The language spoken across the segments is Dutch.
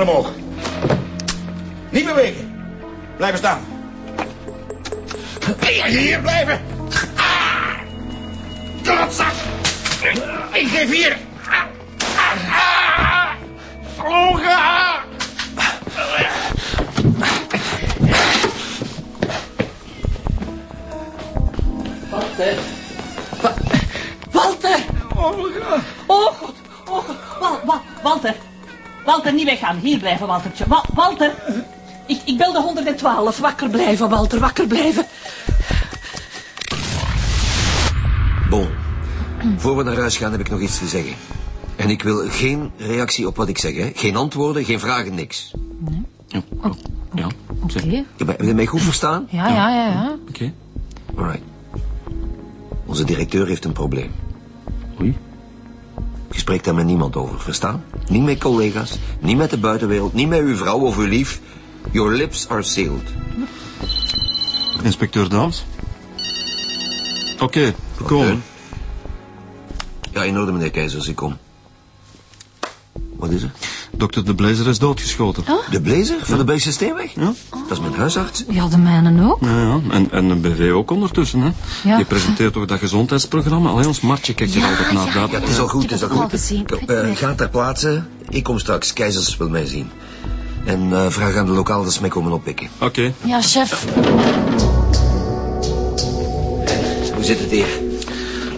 Handen omhoog. Niet bewegen. Blijven staan. Hier blijven. Ah! Ik geef hier. Ah! Ah! Walter. Wa- Walter. Oh god. Oh god. Wa- Wa- Walter. Walter, niet weggaan. Hier blijven, Waltertje. Wa- Walter. Ik, ik bel de 112. Wakker blijven, Walter. Wakker blijven. Bon. Voor we naar huis gaan heb ik nog iets te zeggen. En ik wil geen reactie op wat ik zeg, hè. Geen antwoorden, geen vragen, niks. Ja. Oh, ja. Oké. Heb je mij goed verstaan? Ja, ja, ja, ja. Oké. Alright. Onze directeur heeft een probleem. Oei. Je spreekt daar met niemand over, verstaan? Niet met collega's, niet met de buitenwereld, niet met uw vrouw of uw lief. Your lips are sealed. Inspecteur Daams? Oké, gekomen. Oké. Ja, in orde, meneer Keizers, ik kom. Wat is er? Dokter De Blazer is doodgeschoten. De blazer van de Belgische Steenweg? Ja. Dat is mijn huisarts. Ja, de mijnen ook. Ja, ja. En, en een BV ook ondertussen, hè. Ja. Je presenteert toch dat gezondheidsprogramma? Alleen ons Martje kijkt er Ja, altijd naar. ja, Dat- Ja, het is al goed, is al goed. gezien, Eh, niet. ga ter plaatse. Ik kom straks. Keizers wil mij zien. En eh, vraag aan de lokaal dat ze mij komen oppikken. Oké. Ja, chef. Hoe zit het hier?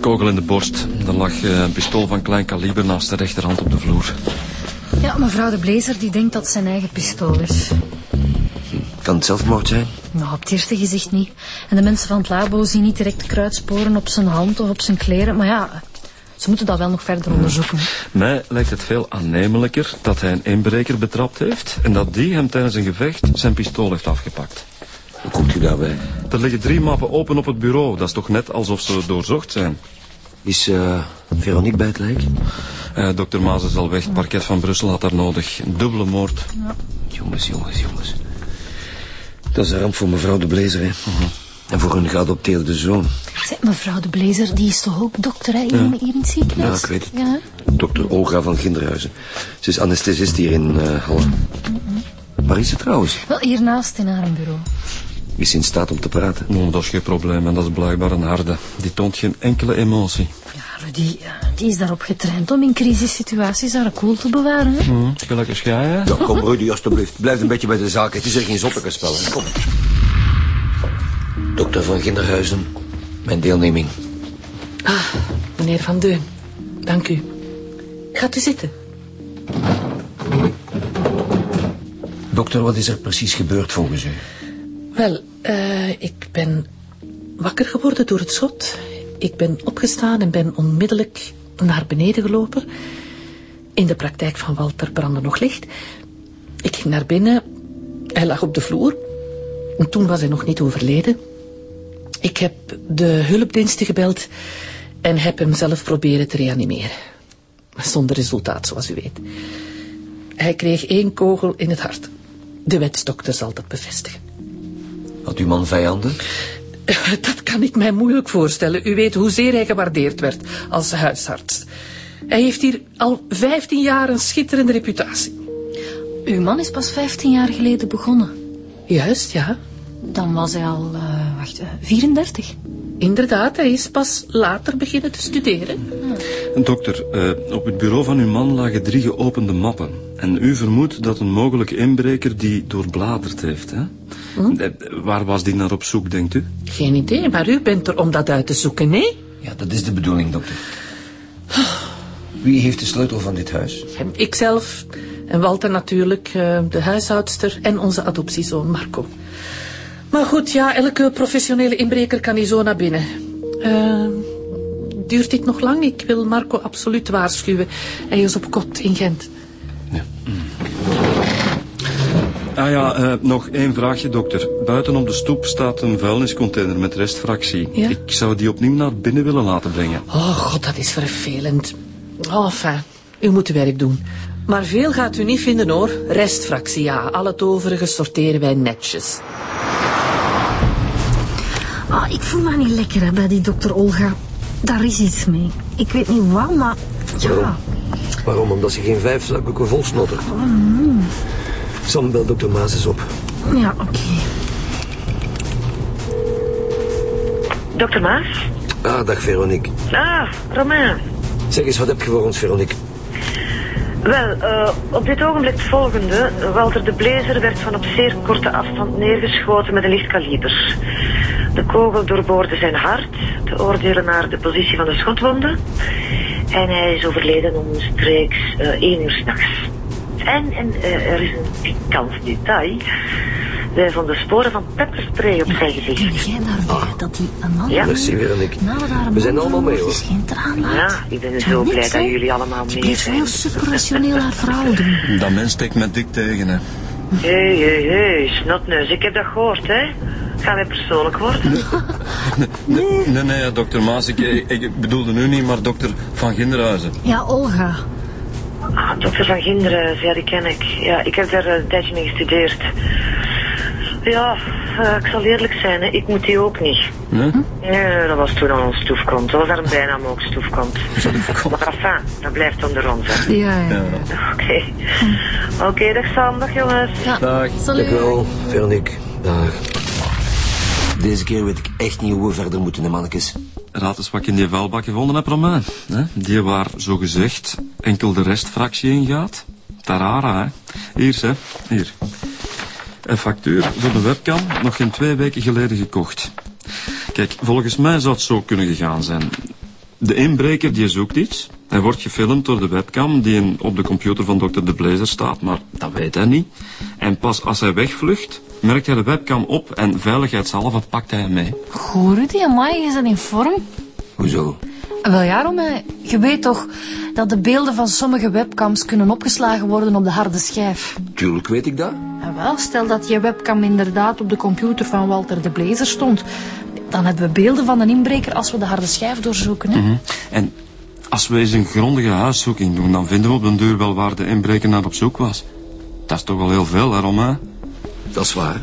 Kogel in de borst. Er lag eh, een pistool van klein kaliber naast de rechterhand op de vloer. Ja, mevrouw de Blazer die denkt dat het zijn eigen pistool is. Kan het zelfmoord zijn? Nou, op het eerste gezicht niet. En de mensen van het labo zien niet direct kruidsporen op zijn hand of op zijn kleren. Maar ja, ze moeten dat wel nog verder onderzoeken. Mij lijkt het veel aannemelijker dat hij een inbreker betrapt heeft... en dat die hem tijdens een gevecht zijn pistool heeft afgepakt. Hoe komt u daarbij? Er liggen drie mappen open op het bureau. Dat is toch net alsof ze doorzocht zijn. Is eh Veronique bij het lijk? Eh, dokter Maas is al weg. Het parket van Brussel had haar nodig. Een dubbele moord. Jongens, jongens, jongens. Dat is een ramp voor mevrouw de Blazer, hè. En voor hun geadopteerde zoon. Zeg, mevrouw de Blazer, die is toch ook dokter hè, hier, hier in het ziekenhuis? Ja, ik weet het. Ja. Dokter Olga van Ginderhuizen. Ze is anesthesist hier in eh Halle. Waar is ze trouwens? Wel, hiernaast in haar bureau. Is in staat om te praten? Oh, dat is geen probleem en dat is blijkbaar een harde. Die toont geen enkele emotie. Ja, Rudy, ja, die is daarop getraind om in crisissituaties haar cool te bewaren. Hè? Hm, gelijk als jij, hè? Ja, kom Rudy, alstublieft. Blijf een beetje bij de zaak. Het is er geen zottekenspel. Kom. Dokter van Ginderhuizen, mijn deelneming. Ah, meneer Van Deun. Dank u. Gaat u zitten. Dokter, wat is er precies gebeurd volgens u? Wel, eh, ik ben wakker geworden door het schot. Ik ben opgestaan en ben onmiddellijk naar beneden gelopen. In de praktijk van Walter brandde nog licht. Ik ging naar binnen. Hij lag op de vloer. En toen was hij nog niet overleden. Ik heb de hulpdiensten gebeld en heb hem zelf proberen te reanimeren. Zonder resultaat, zoals u weet. Hij kreeg één kogel in het hart. De wetsdokter zal dat bevestigen. Had uw man vijanden? Dat kan ik mij moeilijk voorstellen. U weet hoezeer hij gewaardeerd werd als huisarts. Hij heeft hier al 15 jaar een schitterende reputatie. Uw man is pas 15 jaar geleden begonnen. Juist, ja. Dan was hij al, eh, wacht, eh, 34. Inderdaad, hij is pas later beginnen te studeren. Dokter, eh, op het bureau van uw man lagen drie geopende mappen. En u vermoedt dat een mogelijke inbreker die doorbladerd heeft, hè? Eh, waar was die naar op zoek, denkt u? Geen idee, maar u bent er om dat uit te zoeken, nee? Ja, dat is de bedoeling, dokter. Wie heeft de sleutel van dit huis? Ikzelf en Walter natuurlijk, eh, de huishoudster en onze adoptiezoon Marco. Maar goed, ja, elke professionele inbreker kan hier zo naar binnen. Eh, duurt dit nog lang? Ik wil Marco absoluut waarschuwen. Hij is op kot in Gent. Ah ja, eh, nog één vraagje, dokter. Buiten op de stoep staat een vuilniscontainer met restfractie. Ja? Ik zou die opnieuw naar binnen willen laten brengen. Oh god, dat is vervelend. Oh, enfin, u moet uw werk doen. Maar veel gaat u niet vinden hoor. Restfractie, ja. Al het overige sorteren wij netjes. Ah, ik voel me niet lekker hè, bij die dokter Olga. Daar is iets mee. Ik weet niet wat, maar... Ja, Waarom? Omdat ze geen vijf zakdoeken vol snottert. Sam, bel dokter Maas eens op. Ja, oké. Dokter Maas? Ah, dag Veronique. Ah, Romain. Zeg eens, wat heb je voor ons, Veronique? Wel, eh, op dit ogenblik het volgende. Walter de Blazer werd van op zeer korte afstand neergeschoten met een licht kaliber. De kogel doorboorde zijn hart, te oordelen naar de positie van de schotwonden. En hij is overleden omstreeks eh 1 uur s'nachts. En, en eh, er is een pikant detail. Wij vonden sporen van pepperspray op zijn gezicht. jij daarbij dat die een man... Ja. Merci, We zijn allemaal mee, hoor. is, geen traan laat. Ja, ik ben zo niks, blij dat jullie allemaal Die mee bleef zijn. heel superrationeel haar verhaal doen. Dat mens steekt met dik tegen, hè. Hé, hé, hé, snotneus, ik heb dat gehoord, hè. Gaan wij persoonlijk worden? Nee, nee, nee dokter Maas, ik, bedoelde nu niet, maar dokter Van Ginderhuizen. Ja, Olga. Ah, dokter Van Ginderen, ja, die ken ik. Ja, ik heb daar een tijdje mee gestudeerd. Ja, eh, ik zal eerlijk zijn, hè, ik moet die ook niet. Nee? Nee, dat was toen al een stoefkont. Dat was daar een bijnaam ook, stoefkont. Maar enfin, dat blijft onder ons, hè. Ja, ja. Ja. Oké. Oké, dag Sam, dag jongens. ja. Dag. Salut. Dank wel, Veronique. Dag. Deze keer weet ik echt niet hoe we verder moeten, hè, mannetjes. Raad eens wat ik in die vuilbak gevonden heb, Romain. Die waar, zo gezegd, enkel de restfractie in gaat. Tarara, hè. Hier, hè. Hier. Een factuur voor de webcam, nog geen twee weken geleden gekocht. Kijk, volgens mij zou het zo kunnen gegaan zijn. De inbreker die zoekt iets. Hij wordt gefilmd door de webcam die in- op de computer van dokter De Blazer staat, maar dat weet hij niet. En pas als hij wegvlucht, merkt hij de webcam op en veiligheidshalve pakt hij hem mee. Goed, Rudy, amai, is dat in vorm? Hoezo? Wel ja, Romain, je weet toch dat de beelden van sommige webcams kunnen opgeslagen worden op de harde schijf. Tuurlijk weet ik dat. En wel, stel dat je webcam inderdaad op de computer van Walter de Blazer stond. Dan hebben we beelden van een inbreker als we de harde schijf doorzoeken. Hè? En als we eens een grondige huiszoeking doen, dan vinden we op den duur wel waar de inbreker naar op zoek was. Dat is toch wel heel veel, hè, Romain? Dat is waar.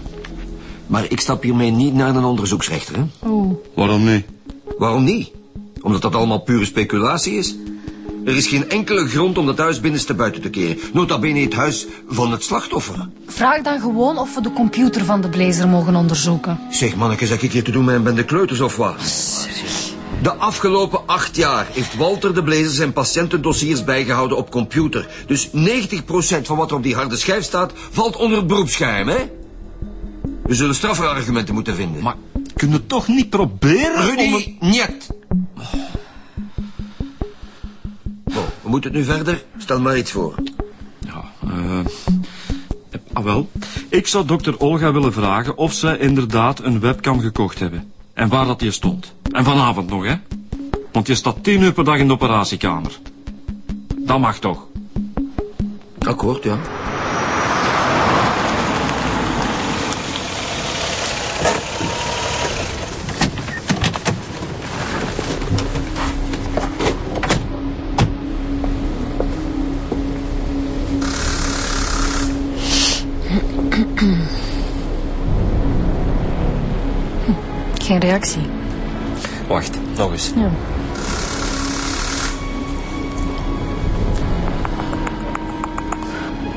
Maar ik stap hiermee niet naar een onderzoeksrechter, hè. Oeh. Waarom niet? Waarom niet? Omdat dat allemaal pure speculatie is. Er is geen enkele grond om dat huis binnenste buiten te keren. Nota bene het huis van het slachtoffer. Vraag dan gewoon of we de computer van de Blazer mogen onderzoeken. Zeg, manneke, zeg ik hier te doen met een bende kleuters of wat? De afgelopen acht jaar heeft Walter de Blazer zijn patiëntendossiers bijgehouden op computer. Dus 90% van wat er op die harde schijf staat, valt onder het beroepsgeheim, hè? We zullen straffargumenten moeten vinden. Maar kun je toch niet proberen om... Rudy, niet. Bon, we moeten het nu verder. Stel maar iets voor. Ja, eh... Ah, wel. Ik zou dokter Olga willen vragen of zij inderdaad een webcam gekocht hebben. En waar dat die stond. En vanavond nog, hè. Want je staat tien uur per dag in de operatiekamer. Dat mag toch? Akkoord, ja. Geen reactie. Wacht, nog eens. Ja.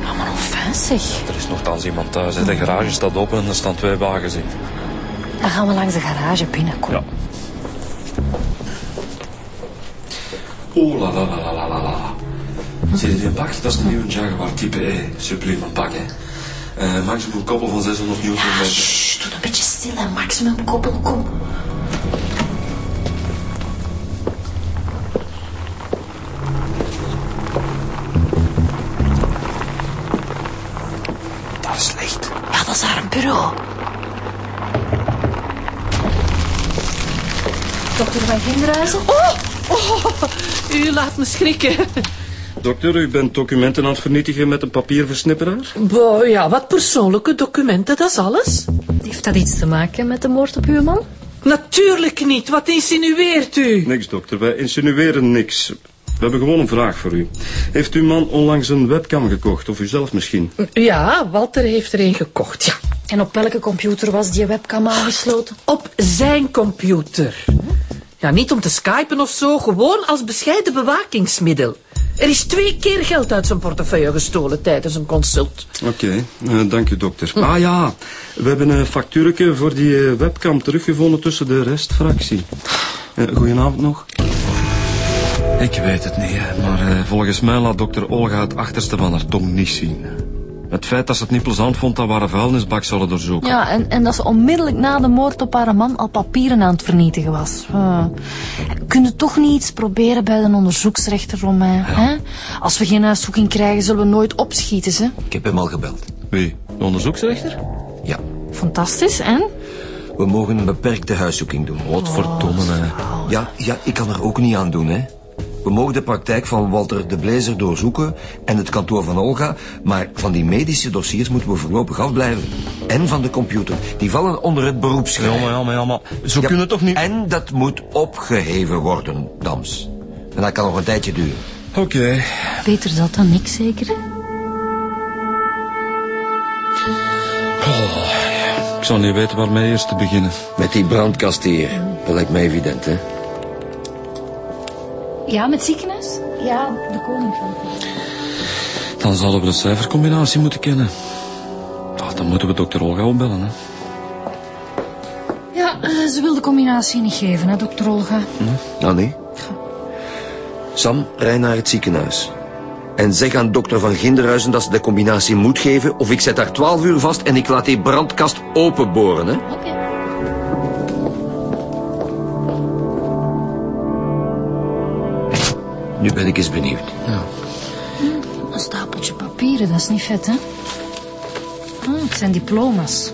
Ja, maar enfin zeg. Er is nogthans iemand thuis. hè. De garage staat open en er staan twee wagens in. Dan gaan we langs de garage binnen, kom. Ja. Oeh, la la la la la la la. Zie je die bak? Dat is een nieuwe Jaguar type E. Sublime bak, hè. Eh maximum koppel van 600 Ja, newtonmeter. shh, doe een beetje stil en maximum koppel, kom. Dokter van Ginderhuizen? Oh, u laat me schrikken. Dokter, u bent documenten aan het vernietigen met een papierversnipperaar? Bo, ja, wat persoonlijke documenten, dat is alles. Heeft dat iets te maken met de moord op uw man? Natuurlijk niet. Wat insinueert u? Niks, dokter. Wij insinueren niks. We hebben gewoon een vraag voor u. Heeft uw man onlangs een webcam gekocht, of u zelf misschien? Ja, Walter heeft er een gekocht, ja. En op welke computer was die webcam aangesloten? Op zijn computer. Ja, niet om te skypen of zo, gewoon als bescheiden bewakingsmiddel. Er is twee keer geld uit zijn portefeuille gestolen tijdens een consult. Oké, eh, dank u dokter. Ah ja, we hebben een factuurtje voor die eh, webcam teruggevonden tussen de restfractie. Eh, goedenavond nog. Ik weet het niet, hè, maar eh, volgens mij laat dokter Olga het achterste van haar tong niet zien. Het feit dat ze het niet plezant vond dat we haar vuilnisbak zullen doorzoeken. Ja, en, en dat ze onmiddellijk na de moord op haar man al papieren aan het vernietigen was. Uh, kun je toch niet iets proberen bij de onderzoeksrechter, Romain? Hè? Als we geen uitzoeking krijgen, zullen we nooit opschieten, ze. Ik heb hem al gebeld. Wie? De onderzoeksrechter? Ja. Fantastisch, en? We mogen een beperkte huiszoeking doen. Wat verdomme, hè. Ja, ja, ik kan er ook niet aan doen, hè. We mogen de praktijk van Walter de Blazer doorzoeken en het kantoor van Olga, maar van die medische dossiers moeten we voorlopig afblijven. En van de computer. Die vallen onder het beroepsgeheim. Ja, maar, ja, maar, ja, maar zo Ja, kunnen we toch niet... En dat moet opgeheven worden, Dams. En dat kan nog een tijdje duren. Oké. Beter dat dan ik, zeker? Ik zou niet weten waarmee eerst te beginnen. Met die brandkast hier. Dat lijkt mij evident, hè. Ja, met ziekenhuis? Ja, de koning van. Dan zouden we de cijfercombinatie moeten kennen. Ah, dan moeten we dokter Olga opbellen, hè. Ja, eh, ze wil de combinatie niet geven, hè, dokter Olga. Ah, nee. Sam, rij naar het ziekenhuis. En zeg aan dokter Van Ginderhuizen dat ze de combinatie moet geven... of ik zet haar twaalf uur vast en ik laat die brandkast openboren, hè. Nu ben ik eens benieuwd. Een stapeltje papieren, dat is niet vet, hè? Ah, het zijn diploma's.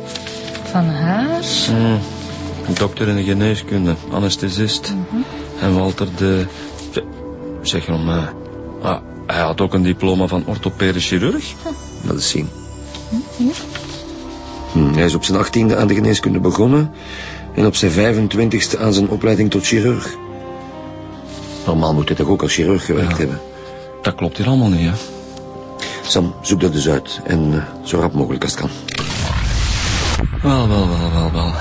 Van haar. Dokter in de geneeskunde, anesthesist. En Walter de... Zeg je mij. Ah, hij had ook een diploma van orthopedisch chirurg. Laat eens zien. Hm, hij is op zijn achttiende aan de geneeskunde begonnen... en op zijn 25ste aan zijn opleiding tot chirurg. Normaal moet hij toch ook als chirurg gewerkt hebben. Dat klopt hier allemaal niet, hè. Sam, zoek dat dus uit. En eh, zo rap mogelijk als het kan. Wel, wel, wel, wel, wel.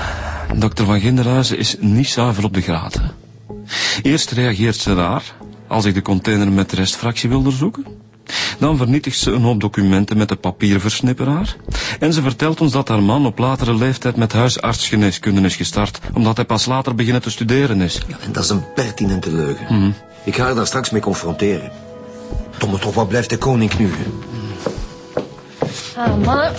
Dokter van Ginderhuizen is niet zuiver op de graten. Eerst reageert ze raar als ik de container met de restfractie wil doorzoeken. Dan vernietigt ze een hoop documenten met de papierversnipperaar. En ze vertelt ons dat haar man op latere leeftijd met huisartsgeneeskunde is gestart, omdat hij pas later beginnen te studeren is. Ja, en dat is een pertinente leugen. Ik ga haar daar straks mee confronteren. Domme toch, wat blijft de koning nu? Ah, mannen,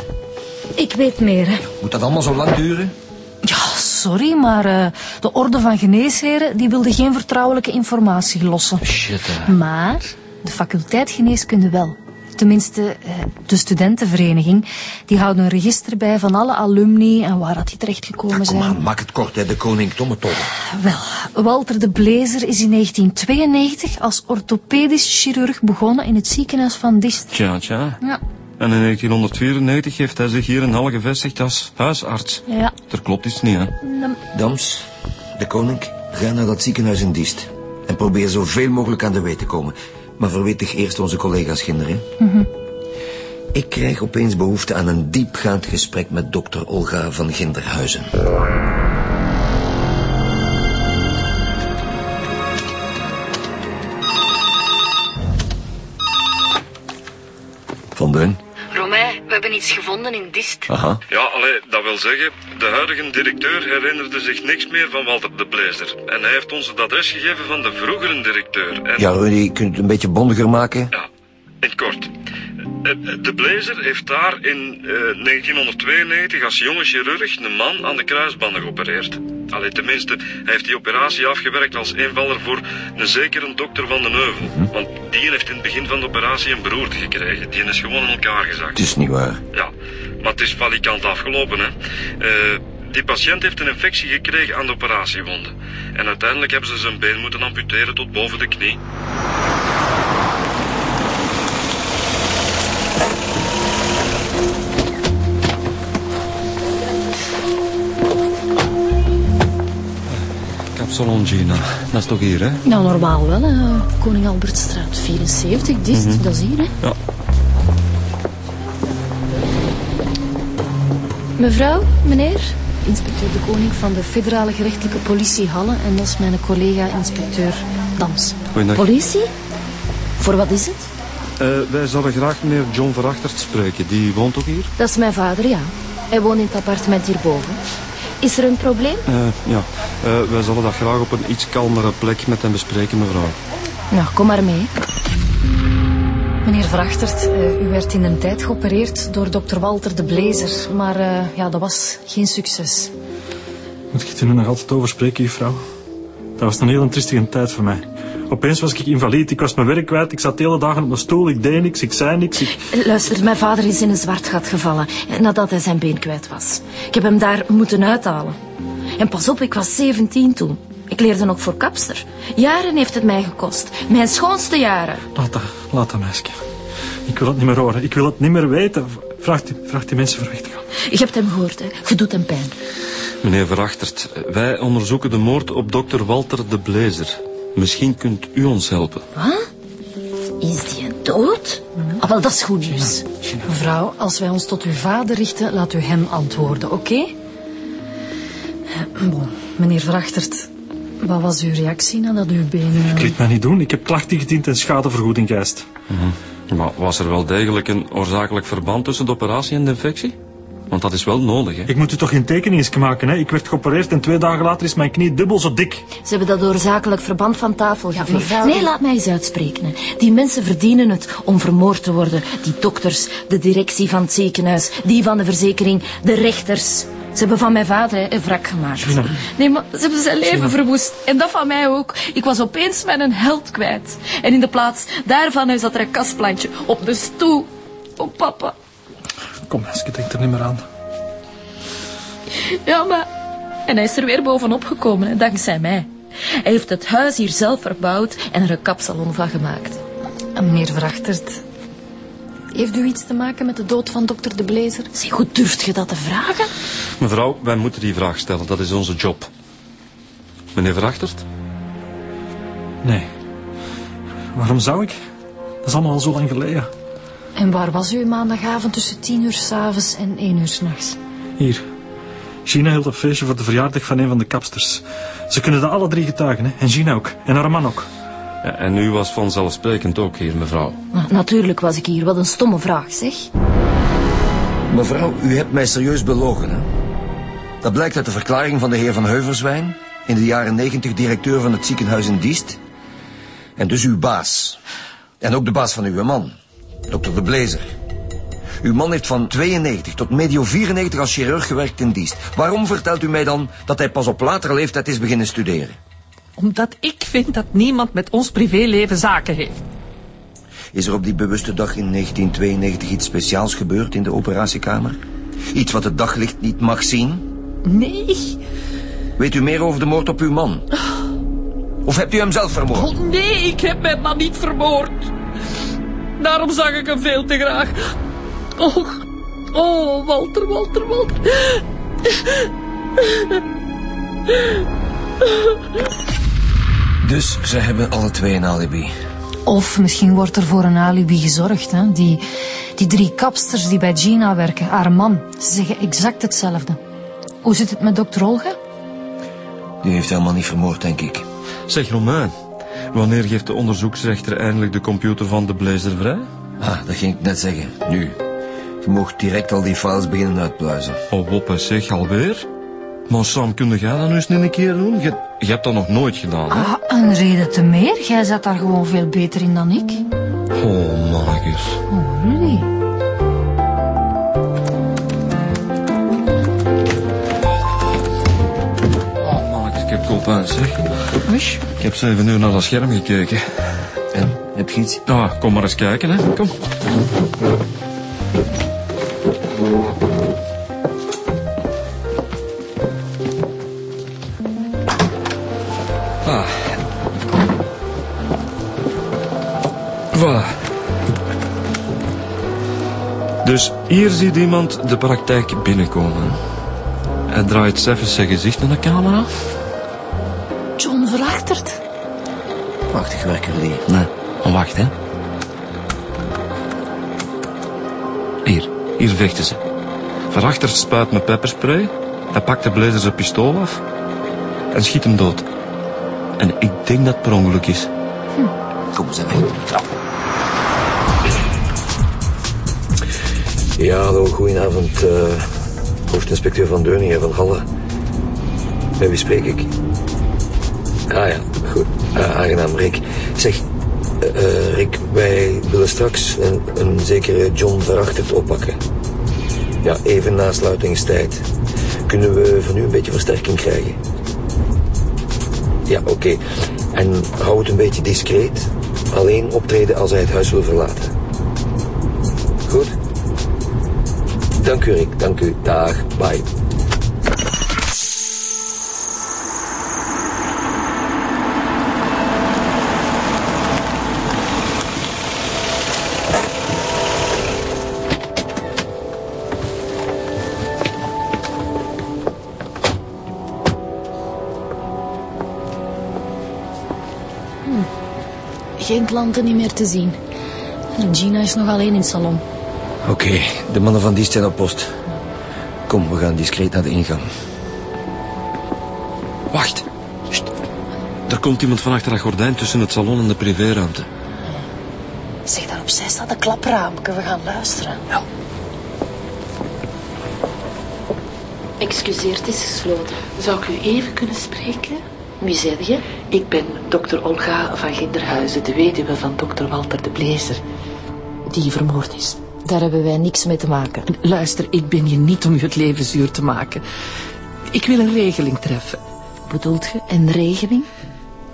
ik weet meer, hè. Moet dat allemaal zo lang duren? Ja, sorry, maar eh, de orde van geneesheren die wilde geen vertrouwelijke informatie lossen. Shit, hè. Maar de faculteit geneeskunde wel. Tenminste, eh, de studentenvereniging. Die houden een register bij van alle alumni en waar dat die terechtgekomen Kom zijn. maar, maak het kort, hè, de koning, domme toch. Wel, Walter de Blazer is in 1992 als orthopedisch chirurg begonnen in het ziekenhuis van Dist. Tja, tja. Ja, En in 1994 heeft hij zich hier in Halle gevestigd als huisarts. ja. Er klopt iets niet, hè. Dams, de koning, ga naar dat ziekenhuis in Diest. En probeer zoveel mogelijk aan de weet te komen. Maar verwittig eerst onze collega's kinderen. Ik krijg opeens behoefte aan een diepgaand gesprek met dokter Olga van Ginderhuizen. Van Deun? Romain, we hebben iets gevonden in Dist. Aha. Ja, allee, dat wil zeggen, de huidige directeur herinnerde zich niks meer van Walter de Blazer. En hij heeft ons het adres gegeven van de vroegere directeur. En... Ja, Rudy, kunt u het een beetje bondiger maken? Ja, in het kort. Eh, eh, De Blazer heeft daar in eh, 1992 als jonge chirurg een man aan de kruisbanden geopereerd. Allee, tenminste, hij heeft die operatie afgewerkt als invaller voor een zekere dokter van den Heuvel. Want die heeft in het begin van de operatie een beroerte gekregen. Die is gewoon in elkaar gezakt. Het is niet waar. Ja, maar het is valikant afgelopen, hè. Eh, die patiënt heeft een infectie gekregen aan de operatiewonden. En uiteindelijk hebben ze zijn been moeten amputeren tot boven de knie. Dat is toch hier, hè? Nou, normaal wel, hè. Koning Albertstraat 74, Dist, dat is hier, hè. Ja. Mevrouw, meneer, inspecteur de Koning van de federale gerechtelijke politie Halle en dat is mijn collega inspecteur Dams. Goeiedag. Politie? Voor wat is het? Eh, wij zouden graag meneer John Verachtert spreken. Die woont ook hier? Dat is mijn vader, ja. Hij woont in het appartement hierboven. Is er een probleem? Eh, ja, Eh, wij zullen dat graag op een iets kalmere plek met hem bespreken, mevrouw. Nou, kom maar mee. Meneer Vrachtert, eh, u werd in een tijd geopereerd door dokter Walter de Blazer. Maar eh, ja, dat was geen succes. Moet ik het er nu nog altijd over spreken, juffrouw? Dat was een heel triestige tijd voor mij. Opeens was ik invalide, ik was mijn werk kwijt, ik zat de hele dagen op mijn stoel, ik deed niks, ik zei niks. Ik... Luister, mijn vader is in een zwart gat gevallen eh, nadat hij zijn been kwijt was. Ik heb hem daar moeten uithalen. En pas op, ik was 17 toen. Ik leerde nog voor kapster. Jaren heeft het mij gekost. Mijn schoonste jaren. Laat dat, laat dat meisje. Ik wil het niet meer horen, ik wil het niet meer weten. Vraag die, vraag die mensen voor weg te gaan. Je hebt hem gehoord, hè. Je doet hem pijn. Meneer Verachtert, wij onderzoeken de moord op dokter Walter de Blazer. Misschien kunt u ons helpen. Wat? Is die dood? Ah, wel, dat is goed nieuws. Mevrouw, als wij ons tot uw vader richten, laat u hem antwoorden, oké? Eh, Bon, meneer Vrachtert, wat was uw reactie nadat uw been... eh, Ik liet mij niet doen, ik heb klacht ingediend en schadevergoeding geëist. Maar was er wel degelijk een oorzakelijk verband tussen de operatie en de infectie? Want dat is wel nodig, hè? Ik moet u toch geen tekeningen maken, hè? Ik werd geopereerd en twee dagen later is mijn knie dubbel zo dik. Ze hebben dat oorzakelijk verband van tafel geveegd. mevrouw, Nee, laat mij eens uitspreken. hè. Die mensen verdienen het om vermoord te worden. Die dokters, de directie van het ziekenhuis, die van de verzekering, de rechters. Ze hebben van mijn vader hè, een wrak gemaakt. Nee, maar ze hebben zijn leven verwoest. En dat van mij ook. Ik was opeens mijn held kwijt. En in de plaats daarvan zat er een kastplantje op de stoel. Oh, papa. Kom, meisje, denk er niet meer aan. Ja, maar... En hij is er weer bovenop gekomen, hè, dankzij mij. Hij heeft het huis hier zelf verbouwd en er een kapsalon van gemaakt. Meneer Vrachtert, heeft u iets te maken met de dood van dokter de Blazer? Zeg, hoe durft je dat te vragen? Mevrouw, wij moeten die vraag stellen. Dat is onze job. Meneer Verachtert? Nee. Waarom zou ik? Dat is allemaal al zo lang geleden. En waar was u maandagavond tussen tien uur s'avonds en één uur s'nachts? Hier. Gina hield een feestje voor de verjaardag van een van de kapsters. Ze kunnen dat alle drie getuigen, hè? En Gina ook. En haar man ook. Ja, en u was vanzelfsprekend ook hier, mevrouw. Nou, natuurlijk was ik hier. Wat een stomme vraag, zeg. Mevrouw, u hebt mij serieus belogen, hè? Dat blijkt uit de verklaring van de heer Van Heuverswijn... in de jaren negentig directeur van het ziekenhuis in Diest. En dus uw baas. En ook de baas van uw man, dokter De Blazer. Uw man heeft van 92 tot medio 94 als chirurg gewerkt in Diest. Waarom vertelt u mij dan dat hij pas op latere leeftijd is beginnen studeren? Omdat ik vind dat niemand met ons privéleven zaken heeft. Is er op die bewuste dag in 1992 iets speciaals gebeurd in de operatiekamer? Iets wat het daglicht niet mag zien? Nee, Weet u meer over de moord op uw man? Of hebt u hem zelf vermoord? oh nee, ik heb mijn man niet vermoord. Daarom zag ik hem veel te graag. Oh, oh, Walter, Walter, Walter. Dus ze hebben alle twee een alibi. Of misschien wordt er voor een alibi gezorgd. Hè? Die, die drie kapsters die bij Gina werken, haar man, ze zeggen exact hetzelfde. Hoe zit het met dokter Olga? Die heeft helemaal niet vermoord, denk ik. Zeg, Romain. Wanneer geeft de onderzoeksrechter eindelijk de computer van de Blazer vrij? Ah, dat ging ik net zeggen. Nu. Je mocht direct al die files beginnen uitpluizen. Oh, woppe, zeg, alweer? Maar Sam, kun jij dat nu eens een keer doen? Je, je hebt dat nog nooit gedaan, hè? Ah, een reden te meer. Jij zat daar gewoon veel beter in dan ik. Oh, mannetjes. Oh, Rudy. Mannetjes, ik heb koppijn, zeg. Ik heb zeven uur naar dat scherm gekeken. En, heb je iets? Ah, kom maar eens kijken, hè. Kom. Ah. Voilà. Dus hier ziet iemand de praktijk binnenkomen. Hij draait zelfs zijn gezicht naar de camera. Prachtig werk, Rudy. Nee, maar wacht, hè. Hier, hier vechten ze. Verachter spuit met pepperspray. Hij pakt de blazer zijn pistool af. En schiet hem dood. En ik denk dat het per ongeluk is. Kom, we zijn weg. Ja, hallo, goedenavond. eh, hoofdinspecteur van Deuningen van Halle. Met wie spreek ik? Ah ja, Ah, aangenaam, Rick. Zeg, eh, eh, Rick, wij willen straks een, een zekere John Verachterd oppakken. Ja, even na sluitingstijd. Kunnen we van u een beetje versterking krijgen? Ja, oké. En hou het een beetje discreet. Alleen optreden als hij het huis wil verlaten. Goed? Dank u, Rick. Dank u. Dag. Bye. Geen klanten niet meer te zien. En Gina is nog alleen in het salon. Oké, de mannen van dienst zijn op post. Kom, we gaan discreet naar de ingang. Wacht. Sst. Er komt iemand van achter dat gordijn tussen het salon en de privéruimte. Zeg, daar opzij staat een klapraamke. We gaan luisteren. Excuseer, het is gesloten. Zou ik u even kunnen spreken? Wie zeg je? Ik ben dokter Olga van Ginderhuizen, de weduwe van dokter Walter de Blezer, die vermoord is. Daar hebben wij niks mee te maken. Luister, ik ben hier niet om u het leven zuur te maken. Ik wil een regeling treffen. Bedoelt je een regeling?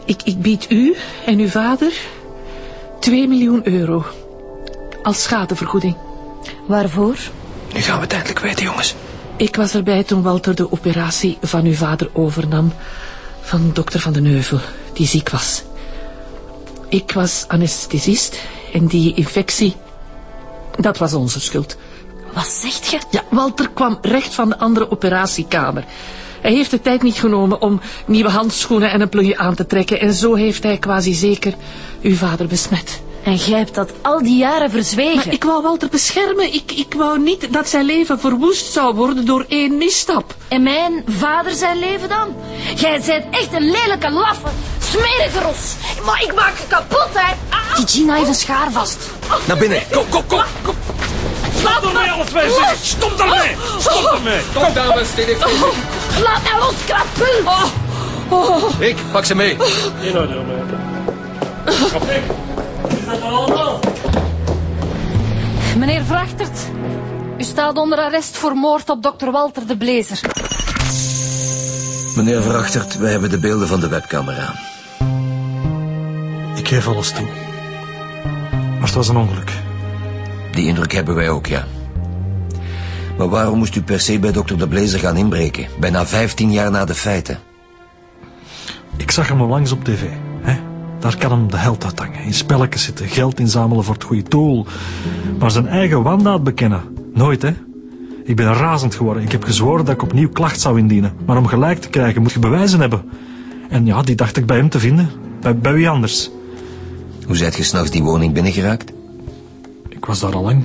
Ik, ik bied u en uw vader 2 miljoen euro als schadevergoeding. Waarvoor? Nu gaan we het eindelijk weten, jongens. Ik was erbij toen Walter de operatie van uw vader overnam. Van dokter Van den Heuvel, die ziek was. Ik was anesthesist en die infectie, dat was onze schuld. Wat zegt je? Ja, Walter kwam recht van de andere operatiekamer. Hij heeft de tijd niet genomen om nieuwe handschoenen en een plunje aan te trekken. En zo heeft hij quasi zeker uw vader besmet. En jij hebt dat al die jaren verzwegen. Maar ik wou Walter beschermen. Ik, ik wou niet dat zijn leven verwoest zou worden door één misstap. En mijn vader zijn leven dan? Jij bent echt een lelijke, laffe, smerige ros. Maar ik maak je kapot, hè. Ah. Die Gina heeft een schaar vast. Naar binnen. Kom, kom, kom. kom. Stop ermee, alle twee! Stop daarmee! Stop ermee! Kom, dames, dit heeft Laat mij los, krapul. Rick, pak ze mee. In orde, Romein. Meneer Vrachtert, u staat onder arrest voor moord op dokter Walter de Blezer. Meneer Verachtert, wij hebben de beelden van de webcamera. Ik geef alles toe. Maar het was een ongeluk. Die indruk hebben wij ook, ja. Maar waarom moest u per se bij dokter De Blazer gaan inbreken? Bijna 15 jaar na de feiten. Ik zag hem onlangs op tv. Daar kan hem de held uit hangen. In spelletjes zitten, geld inzamelen voor het goede doel. Maar zijn eigen wandaad bekennen, nooit hè. Ik ben razend geworden. Ik heb gezworen dat ik opnieuw klacht zou indienen. Maar om gelijk te krijgen moet je bewijzen hebben. En ja, die dacht ik bij hem te vinden. Bij, bij wie anders? Hoe zijt je s'nachts die woning binnengeraakt? Ik was daar al lang.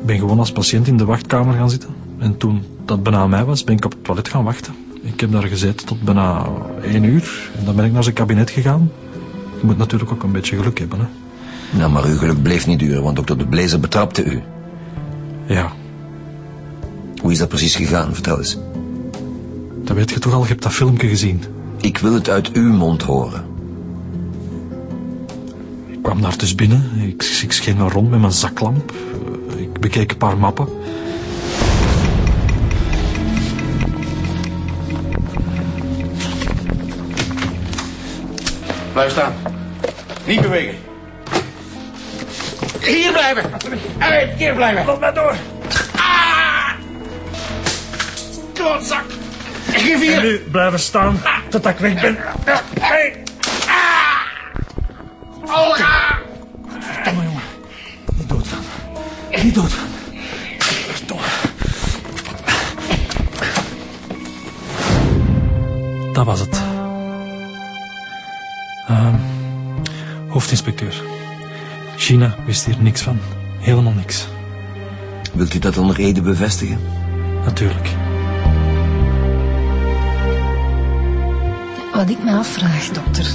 Ik ben gewoon als patiënt in de wachtkamer gaan zitten. En toen dat bijna mij was, ben ik op het toilet gaan wachten. Ik heb daar gezeten tot bijna één uur. En dan ben ik naar zijn kabinet gegaan. Je moet natuurlijk ook een beetje geluk hebben, hè. Nou, maar uw geluk bleef niet duren, want dokter De Blazer betrapte u. Ja, Hoe is dat precies gegaan? Vertel eens. dat weet je toch al. Je hebt dat filmpje gezien. Ik wil het uit uw mond horen. Ik kwam daar dus binnen. Ik, ik scheen maar rond met mijn zaklamp. Ik bekeek een paar mappen. Blijf staan. Niet bewegen. Hier blijven. Uit, hier blijven. Laat mij door. Klootzak. Geef En hier. nu blijven staan tot ik weg ben. Hey. Olga. Verdomme, jongen. Niet doodgaan. Niet doodgaan. Verdomme. Dat was het. Hoofdinspecteur. China wist hier niks van. Helemaal niks. Wilt u dat onder reden bevestigen? Natuurlijk. Wat ik me afvraag, dokter.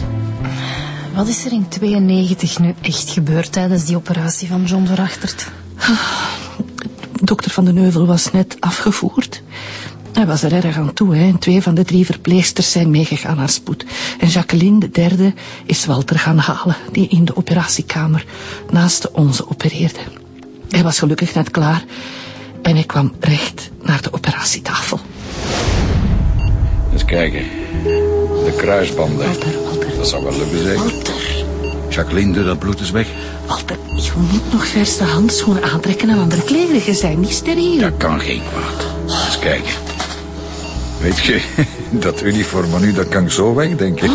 wat is er in 92 nu echt gebeurd tijdens die operatie van John Verachtert? Dokter van den Neuvel was net afgevoerd. Hij was er erg aan toe, hè. En twee van de drie verpleegsters zijn meegegaan naar spoed. En Jacqueline, de derde, is Walter gaan halen, die in de operatiekamer naast de onze opereerde. Hij was gelukkig net klaar en hij kwam recht naar de operatietafel. Eens kijken. De kruisbanden. Walter, Walter. Dat zou wel lukken, zeker? Walter, Jacqueline, doe dat bloed eens weg. Walter, je moet nog verse handschoenen aantrekken en andere kleren. Je zijn niet steriel. Dat kan geen kwaad. Eens kijken. Weet je, dat uniform van u, dat kan ik zo wegdenken.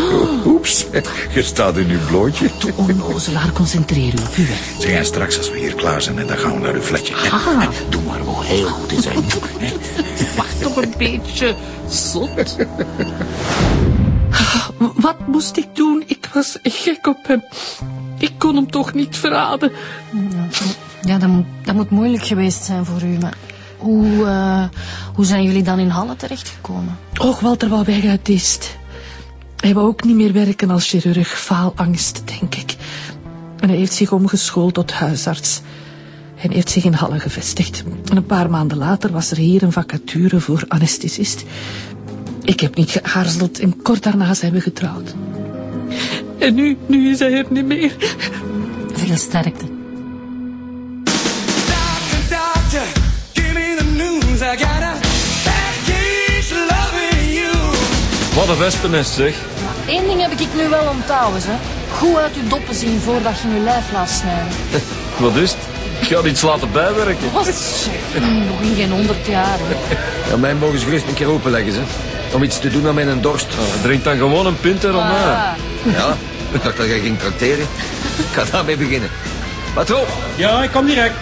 Oeps, je staat in uw blootje. Onnozelaar, concentreer u op uw werk. Zeg, en straks als we hier klaar zijn, en dan gaan we naar uw flatje. Ah. Doe maar wel heel goed in zijn. Wacht toch een beetje zot. Wat moest ik doen? Ik was gek op hem. Ik kon hem toch niet verraden. Ja, dat moet, dat moet moeilijk geweest zijn voor u, maar... Hoe, eh, hoe zijn jullie dan in Halle terechtgekomen? Och, Walter wou weg uit Dist. Hij wou ook niet meer werken als chirurg. Faalangst, denk ik. En hij heeft zich omgeschoold tot huisarts. En heeft zich in Halle gevestigd. En een paar maanden later was er hier een vacature voor anesthesist. Ik heb niet geaarzeld en kort daarna zijn we getrouwd. En nu, nu is hij er niet meer. Veel sterkte. Wat een wespennest, zeg. Eén ding heb ik nu wel onthouden, hè. Goed uit je doppen zien voordat je je lijf laat snijden. Wat is het? Ik ga iets laten bijwerken. Wat zeg, nog in geen honderd jaar, hè. Ja, mij mogen ze gerust een keer openleggen, hè. Om iets te doen aan mijn dorst. Drink dan gewoon een pint en Romain. Ah. Ja, ik dacht dat jij ging tracteren. Ik ga daarmee beginnen. Patroon, Ja, ik kom direct.